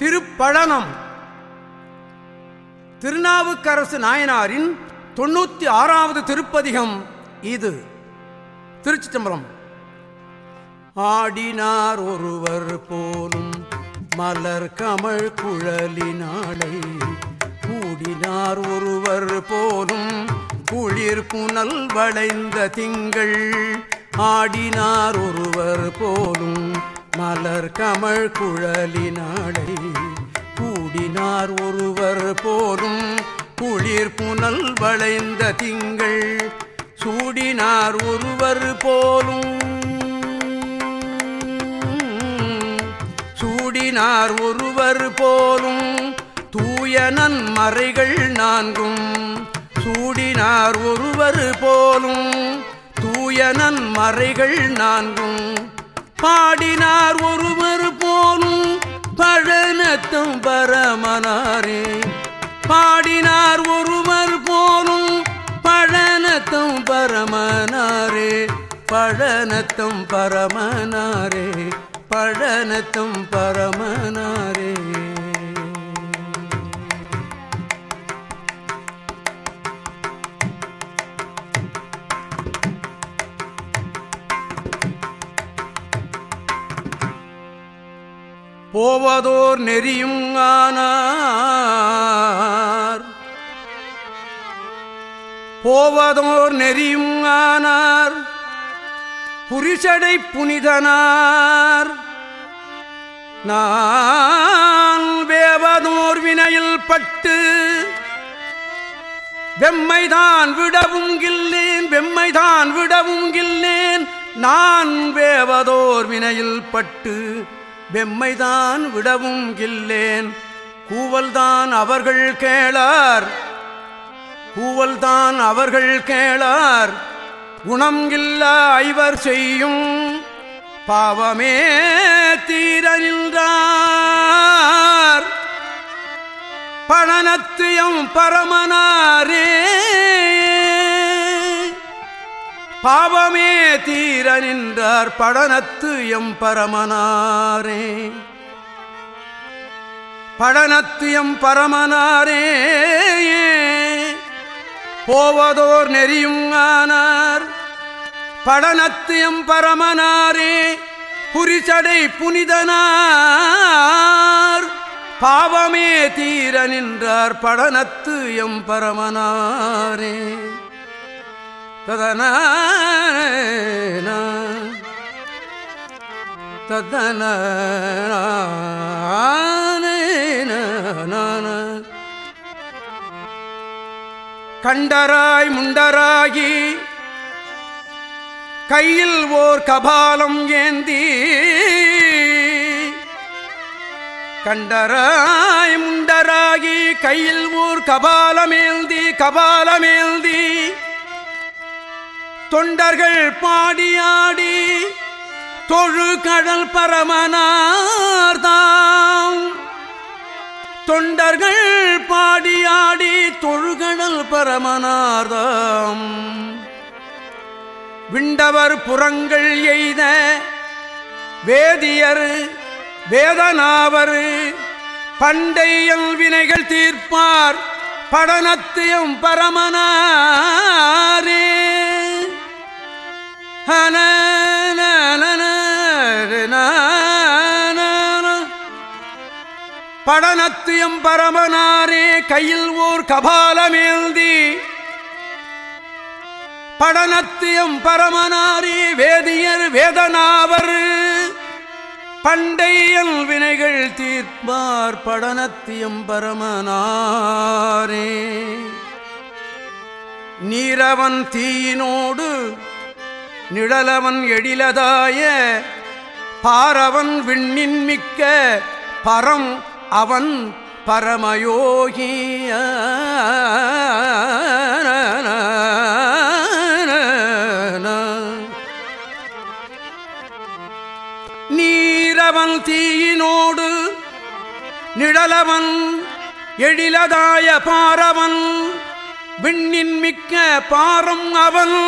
திருப்பழனம். திருநாவுக்கரசு நாயனாரின் தொண்ணூத்தி ஆறாவது திருப்பதிகம் இது. திருச்சி சம்பரம் ஆடினார் ஒருவர் போலும் மலர் கமழ் குழலினாளை கூடினார் ஒருவர் போலும் குளிர் புனல் வளைந்த திங்கள். ஆடினார் ஒருவர் போலும் மலர் கமழ் குழலினாடை கூடினார் ஒருவர் போலும் குளிர் புனல் வளைந்த திங்கள் சூடினார் ஒருவர் போலும். சூடினார் ஒருவர் போலும் தூயனன் மறைகள் நான்கும். சூடினார் ஒருவர் போலும் தூயனன் மறைகள் நான்கும். பாடினார் ஒருவர் போலும் பழனத்தும் பரமனாரே. பாடினார் ஒருவர் போலும் பழனத்தும் பரமனாரே. பழனத்தும் பரமனாரே பழனத்தும் பரமனாரே. போவதோர் நெறியும் ஆனார். போவதோர் நெறியும் ஆனார். புரிஷடை புனிதனார். நான் வேவதோர் வினையில் பட்டு வெம்மைதான் விடவும் கில்லேன் வெம்மைதான் விடவும் கில்லேன் நான் வேவதோர் வினையில் பட்டு வெம்மைதான் விடவும் இல்லேன். கூவல்தான் அவர்கள் கேளார். கூவல்தான் அவர்கள் கேளார். குணம் இல்ல ஐவர் செய்யும் பாவமே தீர நின்றார். பணனத்தியம் பரமனாரே. பாவமே தீர நின்றார் படனத்து எம் பரமனாரே. படனத்து எம் பரமனாரே போவதோர் நெறியும் ஆனார். படனத்து எம் பரமனாரே புரிசடை புனிதனார். பாவமே தீர நின்றார் படனத்து எம் பரமனாரே. ததன ததன. கண்டராய் முண்டராகி கையில் ஓர் கபாலம் ஏந்தி. கண்டராய் முண்டராகி கையில் ஓர் கபாலமேந்தி கபாலமேந்தி தொண்டர்கள் பாடியாடி தொழு கடல் பரமனார்தாம். தொண்டர்கள் பாடியாடி தொழுகடல் பரமனார்தாம். விண்டவர் புறங்கள் எய்த வேதியர் வேதனாவர் பண்டையல் வினைகள் தீர்ப்பார் படனத்தியம் பரமனாரே. படனத்தியம் பரமனாரே கையில் ஓர் கபாலமேந்தி. படனத்தியம் பரமனாரே வேதியர் வேதனாவர் பண்டையல் வினைகள் தீர்ப்பார் படனத்தியம் பரமனாரே. நீரவன் தீயினோடு நிழலவன் எழிலதாய பாரவன் விண்ணின் மிக்க பரம் அவன் பரமயோகிய நீரவன் தீயினோடு நிழலவன் எழிலதாய பாரவன் விண்ணின் மிக்க பாரம் அவன்.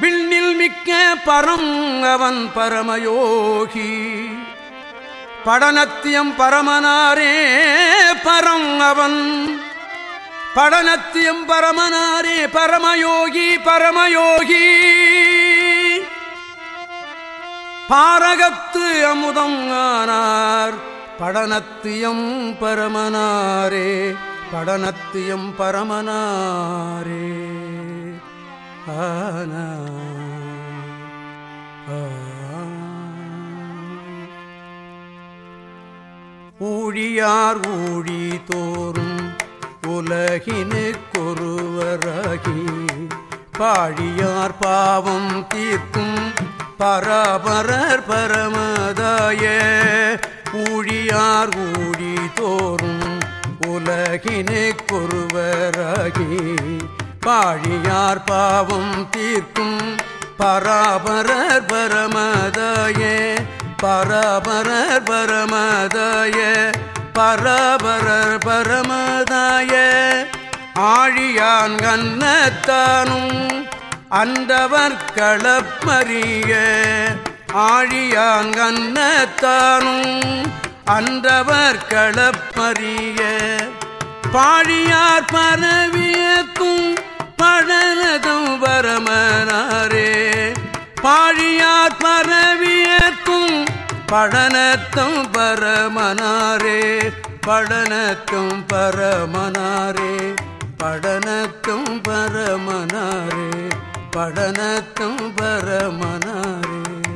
விண்ணில் மிக்க பரம் அவன் பரமயோகி. படனத்தியம் பரமனாரே பரம் அவன். படனத்தியம் பரமனாரே பரமயோகி பரமயோகி. பாரகத்து அமுதம் ஆனார் படனத்தியம் பரமனாரே படனத்தியம் பரமனாரே. ஆனா ஊழியார் ஊழி தோறும் உலகினுக்கொருவராகி பாழியார் பாவம் தீர்க்கும் பராபரர் பரமதாய ஊழியார் ஊழி தோறும் உலகினுக்கொருவராகி பாழியார் பாவம் தீர்க்கும். பராபரர் பரமதாயே பராபரர் பரமதாய பராபரர் பரமதாய. ஆழியான் கண்ணத்தானும் அந்தவர் களப்பறிய. ஆழியான் கண்ணத்தானும் அந்தவர் களப்பறிய. பாழியார் பரவியக்கும் பழனதும் வரமனாரே பாழியார் பரவியக்கும் பழனத்தும் பரமனாரே. பழனத்தும் பரமனாரே. படனத்தும் பரமனாரே. படனத்தும் பரமனாரே.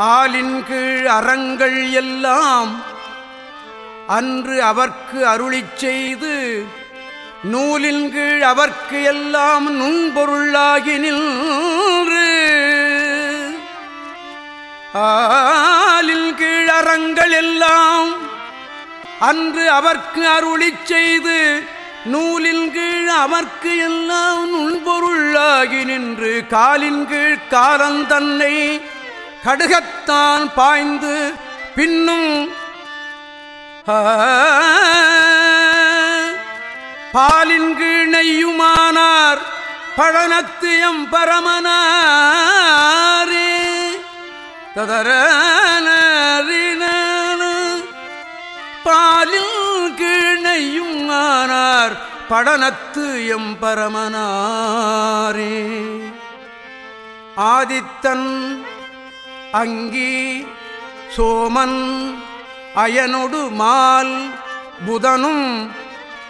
ஆலின் கீழ் அறங்கள் எல்லாம் அன்று அவர்க்கு அருளி செய்து நூலின் கீழ் அவர்க்கு எல்லாம் நுண்பொருளாகி நின்று. கீழ் அறங்கள் எல்லாம் அன்று அவர்க்கு அருளி செய்து நூலின் கீழ் அவர்க்கு எல்லாம் நுண்பொருளாகி நின்று. காலின் கீழ் காலந்தன்னை கடுகத்தான் பாய்ந்து பின்னும் பாலின் கீழ் நெய்யுமானார் பழனத்தியம் பரமனாரே. பாலில் கீழையும் ஆனார் படனத்து எம் பரமனாரே. ஆதித்தன் அங்கி சோமன் அயனொடு மால் புதனும்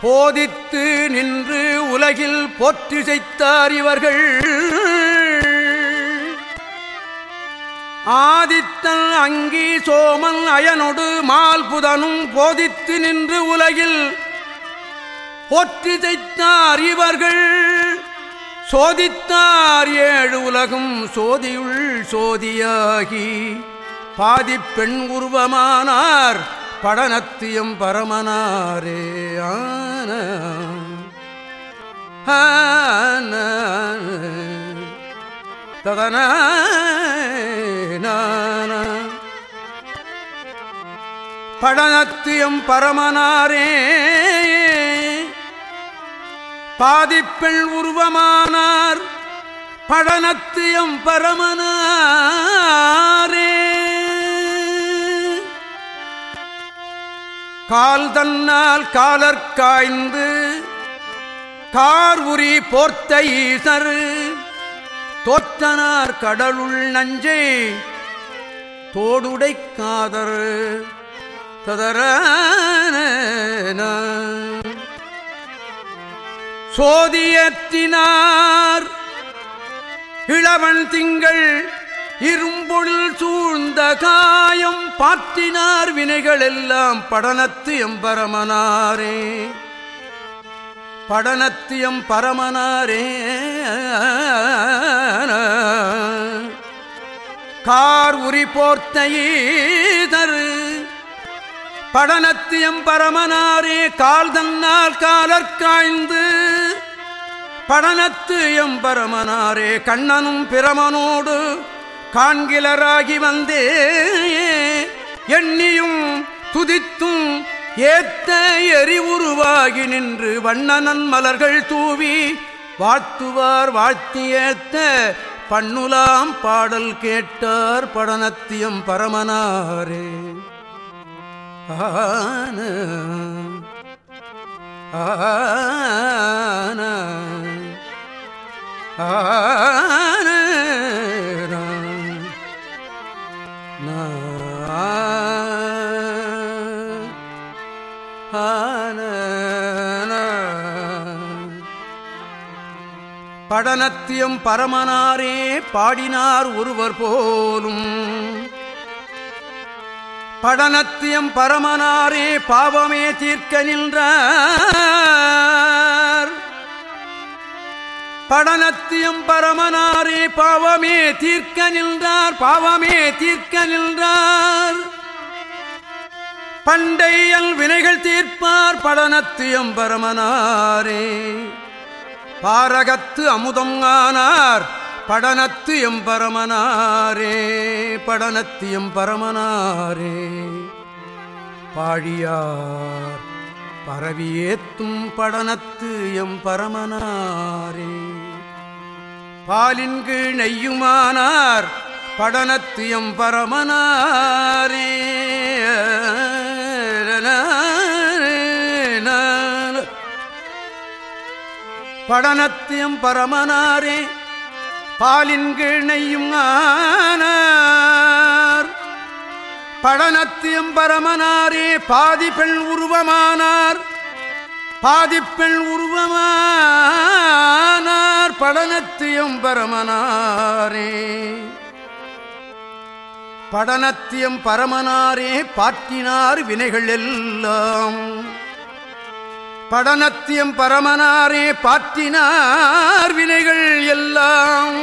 போதித்து நின்று உலகில் போற்றிசைத்தார் இவர்கள். ஆதித்தன் அங்கி சோமன் அயனொடு மால் புதனும் போதித்து நின்று உலகில் போற்றிதைத்தார் இவர்கள். சோதித்தார் ஏழு உலகும் சோதியுள் சோதியாகி பாதி பெண் உருவமானார் படனத்தியம் பரமனாரே. ஆன ததன படனத்தியம் பரமனாரே. பாதிப்பெண் உருவமானார் படனத்தியம் பரமனாரே. கால் தன்னால் காலற்காய்ந்து கார் உரி போர்த்த ஈசர். தோற்றனார் கடலுள் நஞ்சை தோடுடை காதர் ததர சோதியத்தினார். இளவன் திங்கள் இரும்பொழில் சூழ்ந்த காயம் பாற்றினார் வினைகள் எல்லாம் படனத்து எம்பரமனாரே படனத்தியம் பரமனாரே. கார் உரி போர்த்தையீதரு படனத்தியம் பரமனாரே கால் தன்னால் காலற்காய்ந்து படனத்து எம்பரமனாரே கண்ணனும் பிரமனோடு காண்கிலராகி வந்தே. எண்ணியும் துதித்தும் ஏத்த எரி உருவாகி நின்று வண்ணனன் மலர்கள் தூவி வாழ்த்துவார் வாழ்த்தி ஏத்த பண்ணுலாம் பாடல் கேட்டார் படனத்தியம் பரமனாரே. ஆன ஆன ஆன படனத்தியம் பரமனாரே பாடினார் ஒருவர் போலும் படனத்தியம் பரமனாரே பாவமே தீர்க்க நின்றார். படனத்தியம் பரமனாரே பாவமே தீர்க்க நின்றார் பாவமே தீர்க்க நின்றார். பண்டையல் வினைகள் தீர்ப்பார் படனத்தியம் பரமனாரே. பாரகத்து அமுதம் ஆனார் படனத்து எம்பரமனாரே படனத்து எம்பரமனாரே பாழியார் பரவியேத்தும் படனத்து எம்பரமனாரே பாலின் கீழ் நெய்யுமானார் படனத்து எம்பரமனாரே படனத்தியம் பரமனாரே. பாலின் கிணையும் ஆனார் படனத்தியம் பரமனாரே பாதி பெண் உருவமானார். பாதிப்பெண் உருவமானார் படனத்தியம் பரமனாரே. படனத்தியம் பரமனாரே பாற்றினார் வினைகள் எல்லாம். படனத்தியம் பரமனாரே பாற்றினார் வினைகள் எல்லாம்.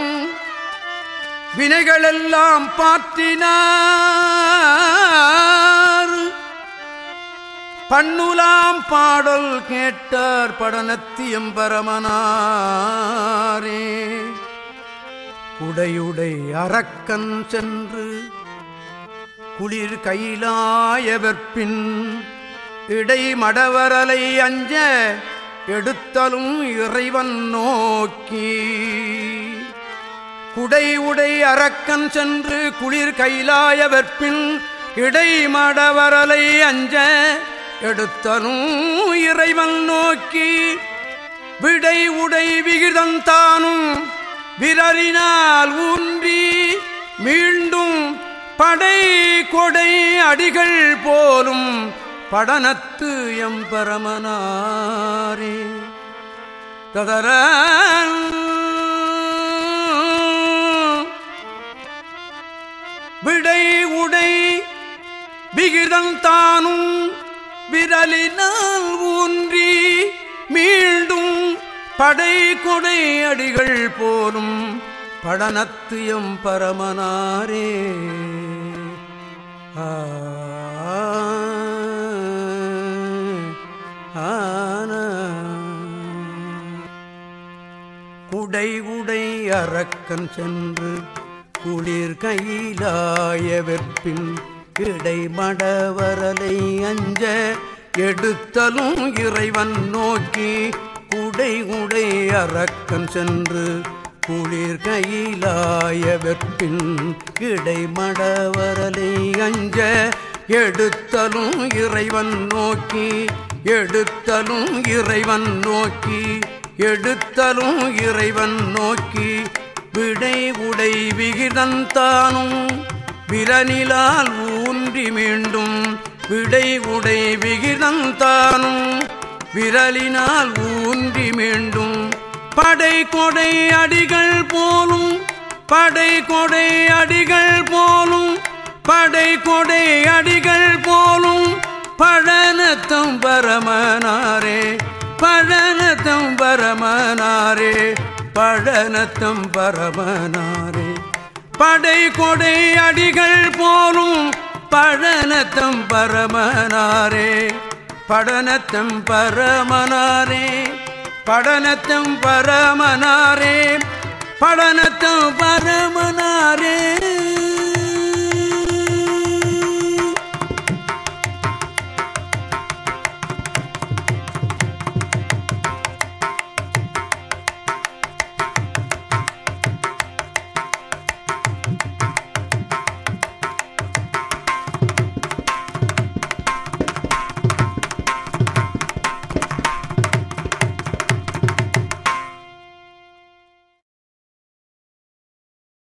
வினைகள் எல்லாம் பாற்றினார். பண்ணுலாம் பாடல் கேட்டார் படனத்தியம் பரமனாரே. உடையுடை அரக்கன் சென்று குளிர் கையிலாய வெற்பின் இடை மடவரலை அஞ்ச எடுத்தலும் இறைவன் நோக்கி. குடை உடை அரக்கன் சென்று குளிர் கைலாய வெற்பின் இடை மடவரலை அஞ்ச எடுத்தலும் இறைவன் நோக்கி. விடை உடை விகிதந்தானும் விரலினால் ஊன்றி மீண்டும் படை கொடை அடிகள் போலும் படனத்து எம்பரமனாரே ததர விடை உடை விகிதம் தானும் விரலினால் ஊன்றி மீண்டும் படை கொடை அடிகள் போலும் படனத்து எம்பரமனாரே ஆ. குடை உடை அரக்கன் சென்று குளிர் கையிலாய வெப்பின் இடை மடவரலை அஞ்ச எடுத்தலும் இறைவன் நோக்கி குடை உடை அரக்கன் சென்று குளிர் கையிலாய வெப்பின் இடை மடவரலை அஞ்ச எடுத்தலும் இறைவன் நோக்கி எடுத்தலும் இறைவன் நோக்கி எடுத்தலும் இறைவன் நோக்கி விடை உடை விகிதந்தானும். விரனிலால் ஊன்றி மீண்டும் விடை உடை விகிதந்தானும். விரலினால் ஊன்றி மீண்டும் படை கொடை அடிகள் போலும் படை கொடை அடிகள் போலும் படை கொடை அடிகள் போலும் பழனத்தம் பரமனாரே பழனத்தம் பரமனாரே பழனத்தம் பரமனாரே. படை கொடை அடிகள் போலும் பழனத்தம் பரமனாரே. படனத்தம் பரமனாரே படனத்தம் பரமனாரே படனத்தம் பரமனாரே.